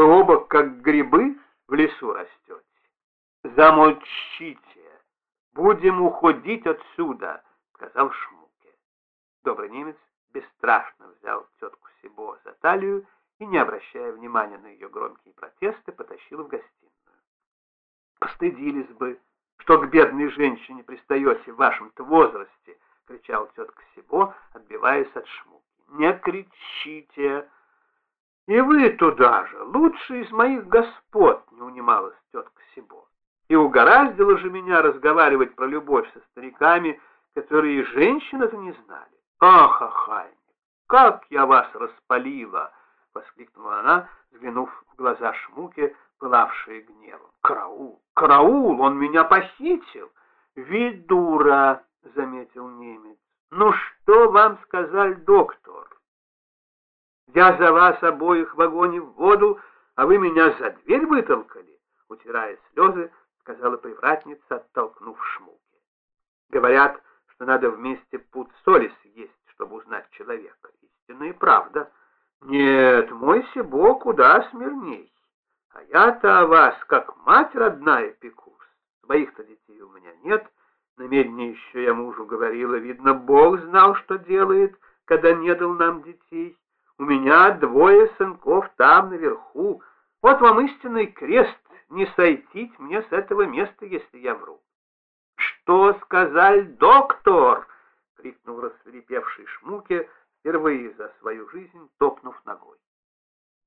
Вы оба, как грибы, в лесу растете. Замолчите, будем уходить отсюда, сказал Шмуке. Добрый немец бесстрашно взял тетку Сибо за талию и, не обращая внимания на ее громкие протесты, потащил в гостиную. «Постыдились бы, что к бедной женщине пристаете в вашем-то возрасте!» — кричал тетка Сибо, отбиваясь от Шмуки. «Не кричите!» «И вы туда же, лучший из моих господ!» — не унималась тетка Сибо. «И угораздило же меня разговаривать про любовь со стариками, которые женщины-то не знали. Ах, Ахайник, как я вас распалила!» — воскликнула она, взглянув в глаза Шмуке, пылавшие гневом. «Караул! Караул! Он меня похитил!» «Ведь дура!» — заметил немец. «Ну что вам сказал доктор? Я за вас обоих в огонь в воду, а вы меня за дверь вытолкали?» Утирая слезы, сказала привратница, оттолкнув Шмуке. «Говорят, что надо вместе пуд соли съесть, чтобы узнать человека. Истинная правда». Нет, мой Сибо куда смирней. А я-то о вас, как мать родная, пекусь. Своих-то детей у меня нет. Намерение еще я мужу говорила. Видно, Бог знал, что делает, когда не дал нам детей. У меня двое сынков там, наверху. Вот вам истинный крест. Не сойтить мне с этого места, если я вру. «Что сказал доктор?» — крикнул рассверепевший Шмуке, — впервые за свою жизнь топнув ногой.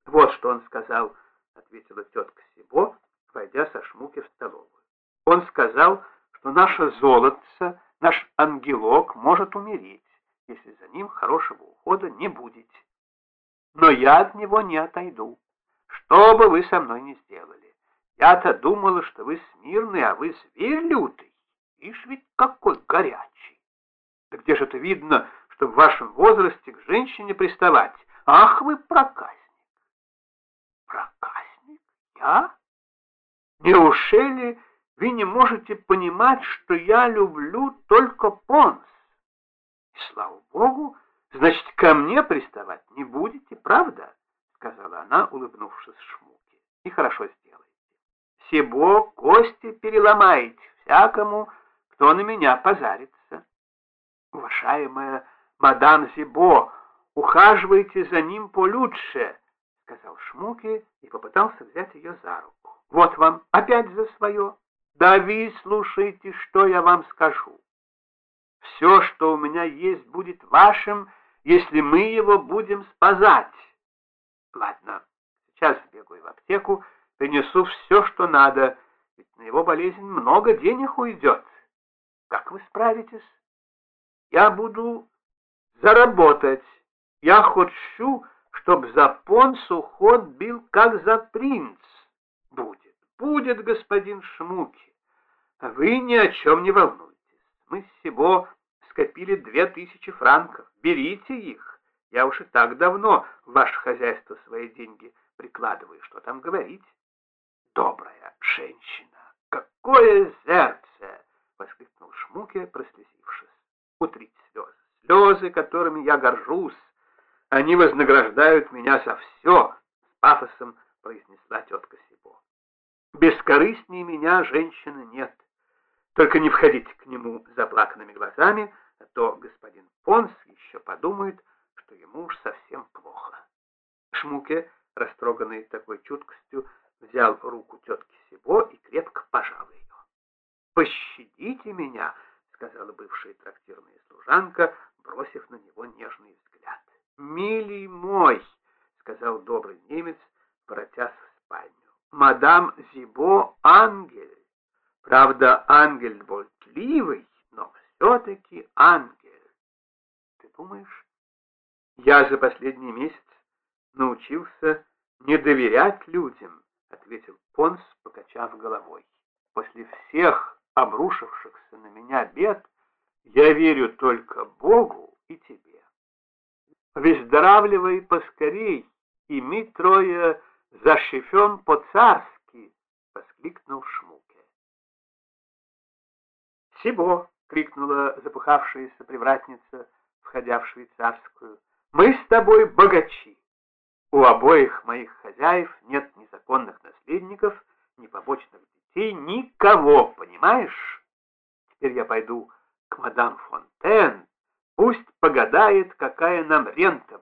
«Вот что он сказал», — ответила тетка Сибо, войдя со шмуки в столовую. «Он сказал, что наше золотце, наш ангелок может умереть, если за ним хорошего ухода не будет. Но я от него не отойду, что бы вы со мной ни сделали. Я-то думала, что вы смирный, а вы зверь лютый. Ишь ведь какой горячий. Да где же это видно, что в вашем возрасте к женщине приставать. Ах вы проказник! Проказник? Я? Неужели вы не можете понимать, что я люблю только понс? И слава богу, значит, ко мне приставать не будете, правда? Сказала она, улыбнувшись Шмуке. И хорошо сделаете. Себо кости переломаете всякому, кто на меня позарится. Уважаемая мадам Зибо, ухаживайте за ним получше, — сказал Шмуке и попытался взять ее за руку. — Вот вам опять за свое. Да вы слушайте, что я вам скажу. Все, что у меня есть, будет вашим, если мы его будем спазать. Ладно, сейчас бегаю в аптеку, принесу все, что надо, ведь на его болезнь много денег уйдет. Как вы справитесь? Я буду заработать. Я хочу, чтоб за понсу ход бил, как за принц. Будет, будет, господин Шмуки. Вы ни о чем не волнуйтесь. Мы всего скопили две тысячи франков. Берите их. Я уж и так давно в ваше хозяйство свои деньги прикладываю. Что там говорить? Добрая женщина, какое сердце! — воскликнул Шмуке, прослезившись. Утрите слезы слезы, которыми я горжусь. Они вознаграждают меня за все, — с пафосом произнесла тетка Сибо. Бескорыстнее меня женщины нет. Только не входите к нему заплаканными глазами, то господин Понс еще подумает, что ему уж совсем плохо. Шмуке, растроганный такой чуткостью, взял руку тетки Сибо и крепко пожал ее. «Пощадите меня!» — сказала бывшая трактирная служанка, бросив на него нежный взгляд. «Милый мой!» — сказал добрый немец, воротясь в спальню. «Мадам Зибо — ангел. Правда, ангел думаешь, я за последний месяц научился не доверять людям?» — ответил Понс, покачав головой. «После всех обрушившихся на меня бед я верю только Богу и тебе. Выздоравливай поскорей, и мы трое зашифем по-царски, — воскликнул Шмуке. «Сибо!» — крикнула запыхавшаяся привратница, входя в швейцарскую. «Мы с тобой богачи! У обоих моих хозяев нет ни родственников, ни побочных детей, никого, понимаешь? Теперь я пойду к мадам Фонтен, пусть погадает, какая нам рента.